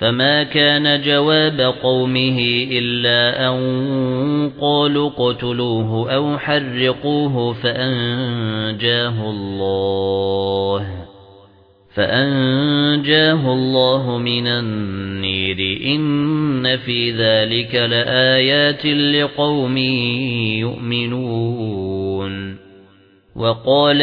فما كان جواب قومه إلا أن قالوا قتلوه أو حرقوه فأنجاه الله فأنجاه الله من النير إن في ذلك لآيات لقوم يؤمنون وقال